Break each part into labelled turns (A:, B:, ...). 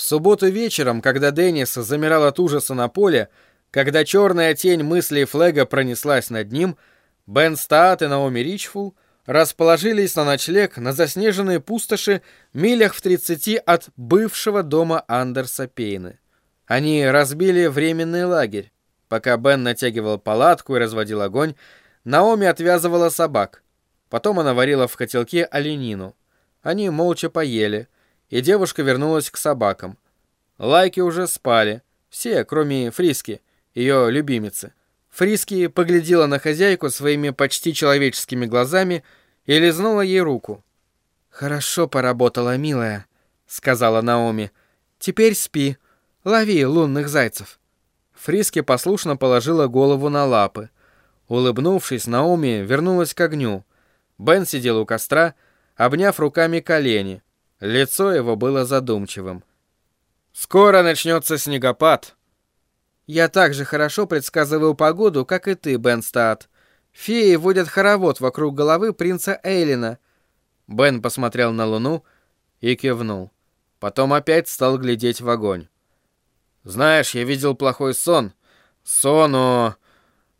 A: В субботу вечером, когда Деннис замирал от ужаса на поле, когда черная тень мыслей Флега пронеслась над ним, Бен Стаат и Наоми Ричфул расположились на ночлег на заснеженной пустоши милях в 30 от бывшего дома Андерса Пейны. Они разбили временный лагерь. Пока Бен натягивал палатку и разводил огонь, Наоми отвязывала собак. Потом она варила в котелке оленину. Они молча поели, и девушка вернулась к собакам. Лайки уже спали, все, кроме Фриски, ее любимицы. Фриски поглядела на хозяйку своими почти человеческими глазами и лизнула ей руку. «Хорошо поработала, милая», — сказала Наоми. «Теперь спи, лови лунных зайцев». Фриски послушно положила голову на лапы. Улыбнувшись, Наоми вернулась к огню. Бен сидел у костра, обняв руками колени. Лицо его было задумчивым. «Скоро начнется снегопад», я так же хорошо предсказываю погоду, как и ты, Бен Стаат. Феи водят хоровод вокруг головы принца Эйлина. Бен посмотрел на луну и кивнул. Потом опять стал глядеть в огонь. Знаешь, я видел плохой сон. Сон о...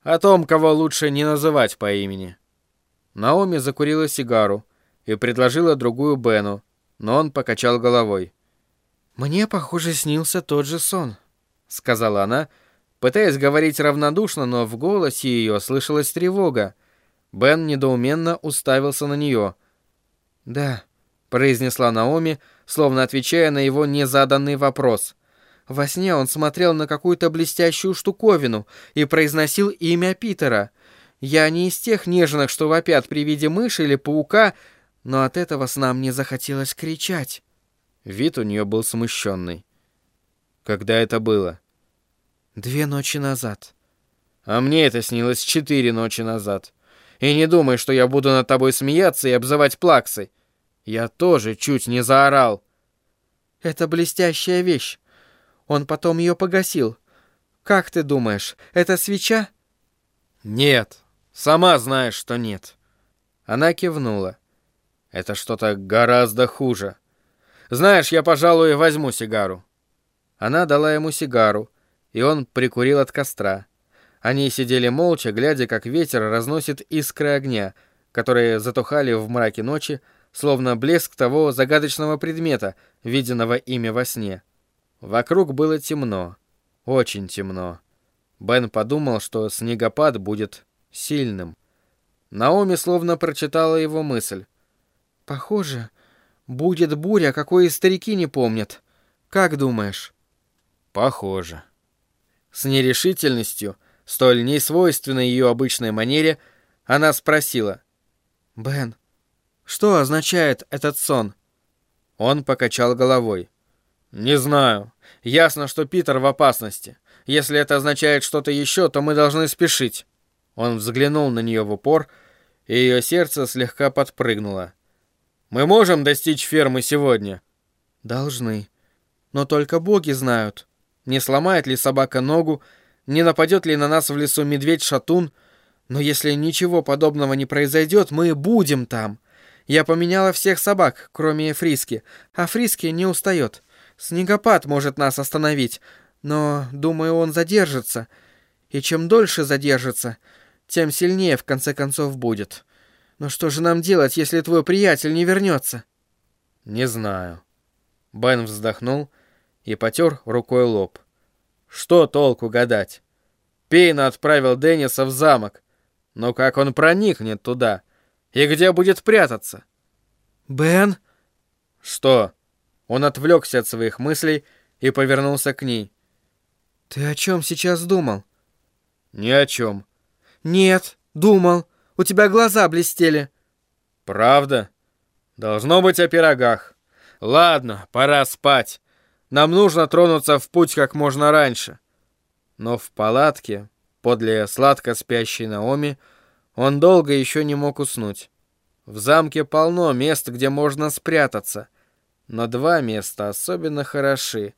A: о том, кого лучше не называть по имени. Наоми закурила сигару и предложила другую Бену, но он покачал головой. «Мне, похоже, снился тот же сон», — сказала она, — Пытаясь говорить равнодушно, но в голосе ее слышалась тревога. Бен недоуменно уставился на нее. «Да», — произнесла Наоми, словно отвечая на его незаданный вопрос. Во сне он смотрел на какую-то блестящую штуковину и произносил имя Питера. Я не из тех нежных, что вопят при виде мыши или паука, но от этого сна мне захотелось кричать. Вид у нее был смущенный. «Когда это было?» Две ночи назад. А мне это снилось четыре ночи назад. И не думай, что я буду над тобой смеяться и обзывать плаксой. Я тоже чуть не заорал. Это блестящая вещь. Он потом ее погасил. Как ты думаешь, это свеча? Нет. Сама знаешь, что нет. Она кивнула. Это что-то гораздо хуже. Знаешь, я, пожалуй, возьму сигару. Она дала ему сигару, и он прикурил от костра. Они сидели молча, глядя, как ветер разносит искры огня, которые затухали в мраке ночи, словно блеск того загадочного предмета, виденного ими во сне. Вокруг было темно, очень темно. Бен подумал, что снегопад будет сильным. Наоми словно прочитала его мысль. «Похоже, будет буря, какой и старики не помнят. Как думаешь?» «Похоже». С нерешительностью, столь несвойственной ее обычной манере, она спросила. «Бен, что означает этот сон?» Он покачал головой. «Не знаю. Ясно, что Питер в опасности. Если это означает что-то еще, то мы должны спешить». Он взглянул на нее в упор, и ее сердце слегка подпрыгнуло. «Мы можем достичь фермы сегодня?» «Должны. Но только боги знают». Не сломает ли собака ногу, не нападет ли на нас в лесу медведь-шатун. Но если ничего подобного не произойдет, мы будем там. Я поменяла всех собак, кроме Фриски, а Фриски не устает. Снегопад может нас остановить, но, думаю, он задержится. И чем дольше задержится, тем сильнее в конце концов будет. Но что же нам делать, если твой приятель не вернется? Не знаю. Бен вздохнул и потер рукой лоб. Что толку гадать? Пейна отправил Денниса в замок. Но как он проникнет туда? И где будет прятаться? Бен? Что? Он отвлекся от своих мыслей и повернулся к ней. Ты о чем сейчас думал? Ни о чем. Нет, думал. У тебя глаза блестели. Правда? Должно быть о пирогах. Ладно, пора спать. Нам нужно тронуться в путь как можно раньше. Но в палатке, подле сладко спящей Наоми, он долго еще не мог уснуть. В замке полно мест, где можно спрятаться, но два места особенно хороши,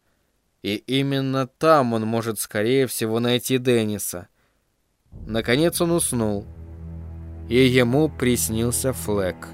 A: и именно там он может скорее всего найти Денниса. Наконец он уснул, и ему приснился Флэк.